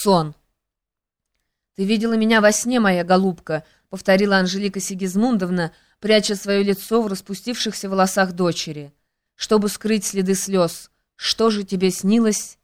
Сон. «Ты видела меня во сне, моя голубка», — повторила Анжелика Сигизмундовна, пряча свое лицо в распустившихся волосах дочери. «Чтобы скрыть следы слез, что же тебе снилось?»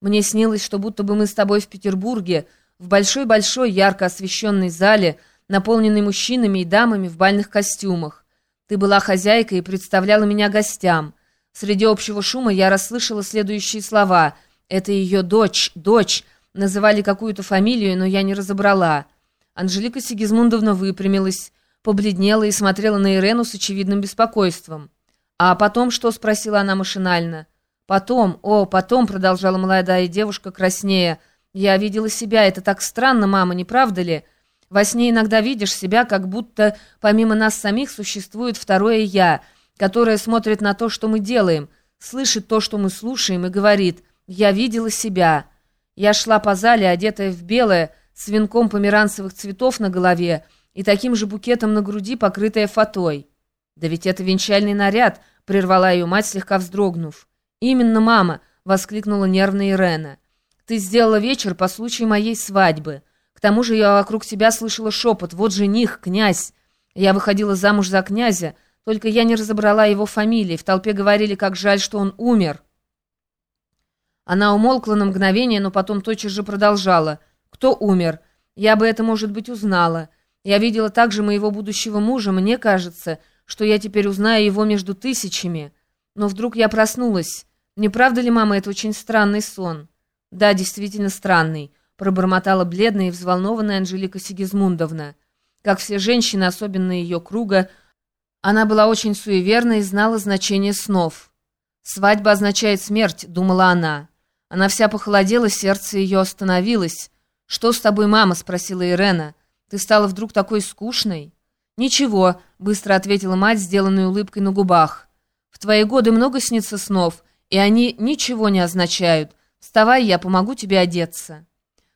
«Мне снилось, что будто бы мы с тобой в Петербурге, в большой-большой ярко освещенной зале, наполненной мужчинами и дамами в бальных костюмах. Ты была хозяйкой и представляла меня гостям. Среди общего шума я расслышала следующие слова. «Это ее дочь, дочь», Называли какую-то фамилию, но я не разобрала. Анжелика Сигизмундовна выпрямилась, побледнела и смотрела на Ирену с очевидным беспокойством. «А потом что?» — спросила она машинально. «Потом, о, потом», — продолжала молодая девушка краснея, — «я видела себя, это так странно, мама, не правда ли? Во сне иногда видишь себя, как будто помимо нас самих существует второе «я», которое смотрит на то, что мы делаем, слышит то, что мы слушаем, и говорит «я видела себя». Я шла по зале, одетая в белое, с венком померанцевых цветов на голове и таким же букетом на груди, покрытая фатой. «Да ведь это венчальный наряд», — прервала ее мать, слегка вздрогнув. «Именно, мама», — воскликнула нервная Ирена. «Ты сделала вечер по случаю моей свадьбы. К тому же я вокруг себя слышала шепот. Вот жених, князь. Я выходила замуж за князя, только я не разобрала его фамилии. В толпе говорили, как жаль, что он умер». Она умолкла на мгновение, но потом тотчас же продолжала. «Кто умер? Я бы это, может быть, узнала. Я видела также моего будущего мужа. Мне кажется, что я теперь узнаю его между тысячами. Но вдруг я проснулась. Не правда ли, мама, это очень странный сон?» «Да, действительно странный», — пробормотала бледная и взволнованная Анжелика Сигизмундовна. Как все женщины, особенно ее круга, она была очень суеверна и знала значение снов. «Свадьба означает смерть», — думала она. Она вся похолодела, сердце ее остановилось. «Что с тобой, мама?» — спросила Ирена. «Ты стала вдруг такой скучной?» «Ничего», — быстро ответила мать, сделанной улыбкой на губах. «В твои годы много снится снов, и они ничего не означают. Вставай, я помогу тебе одеться».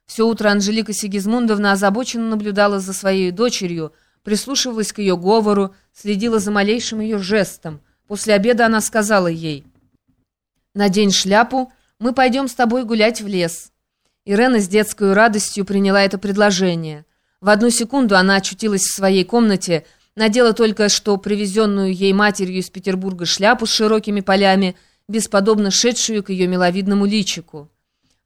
Все утро Анжелика Сигизмундовна озабоченно наблюдала за своей дочерью, прислушивалась к ее говору, следила за малейшим ее жестом. После обеда она сказала ей «Надень шляпу», мы пойдем с тобой гулять в лес». Ирена с детской радостью приняла это предложение. В одну секунду она очутилась в своей комнате, надела только что привезенную ей матерью из Петербурга шляпу с широкими полями, бесподобно шедшую к ее миловидному личику.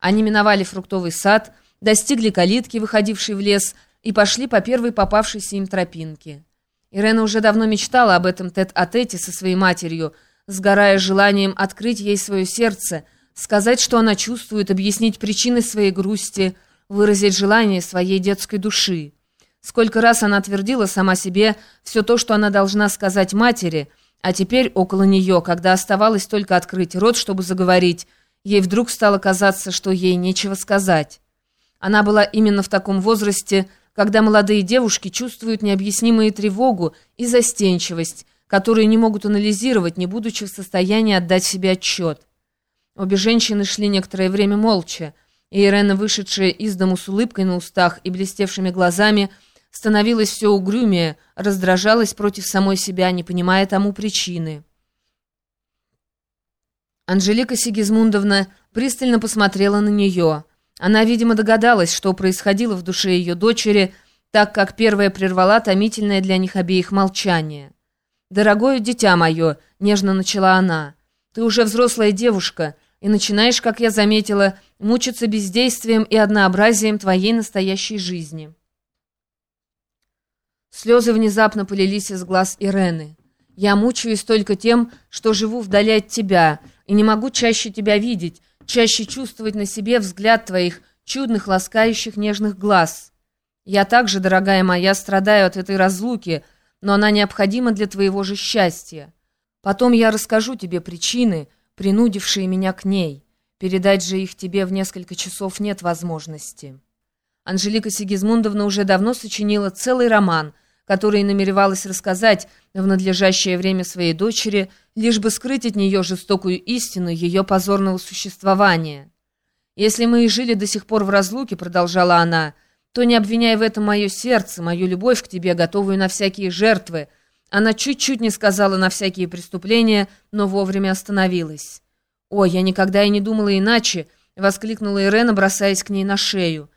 Они миновали фруктовый сад, достигли калитки, выходившей в лес, и пошли по первой попавшейся им тропинке. Ирена уже давно мечтала об этом тет-а-тете со своей матерью, сгорая желанием открыть ей свое сердце – сказать, что она чувствует, объяснить причины своей грусти, выразить желание своей детской души. Сколько раз она твердила сама себе все то, что она должна сказать матери, а теперь около нее, когда оставалось только открыть рот, чтобы заговорить, ей вдруг стало казаться, что ей нечего сказать. Она была именно в таком возрасте, когда молодые девушки чувствуют необъяснимую тревогу и застенчивость, которые не могут анализировать, не будучи в состоянии отдать себе отчет. Обе женщины шли некоторое время молча, и Ирена, вышедшая из дому с улыбкой на устах и блестевшими глазами, становилась все угрюмее, раздражалась против самой себя, не понимая тому причины. Анжелика Сигизмундовна пристально посмотрела на нее. Она, видимо, догадалась, что происходило в душе ее дочери, так как первая прервала томительное для них обеих молчание. «Дорогое дитя мое», — нежно начала она, — «ты уже взрослая девушка, и начинаешь, как я заметила, мучиться бездействием и однообразием твоей настоящей жизни. Слезы внезапно полились из глаз Ирены. Я мучаюсь только тем, что живу вдали от тебя, и не могу чаще тебя видеть, чаще чувствовать на себе взгляд твоих чудных, ласкающих, нежных глаз. Я также, дорогая моя, страдаю от этой разлуки, но она необходима для твоего же счастья. Потом я расскажу тебе причины, принудившие меня к ней. Передать же их тебе в несколько часов нет возможности. Анжелика Сигизмундовна уже давно сочинила целый роман, который намеревалась рассказать в надлежащее время своей дочери, лишь бы скрыть от нее жестокую истину ее позорного существования. «Если мы и жили до сих пор в разлуке», — продолжала она, — «то не обвиняй в этом мое сердце, мою любовь к тебе, готовую на всякие жертвы», она чуть-чуть не сказала на всякие преступления, но вовремя остановилась. «Ой, я никогда и не думала иначе. — воскликнула Ирена, бросаясь к ней на шею.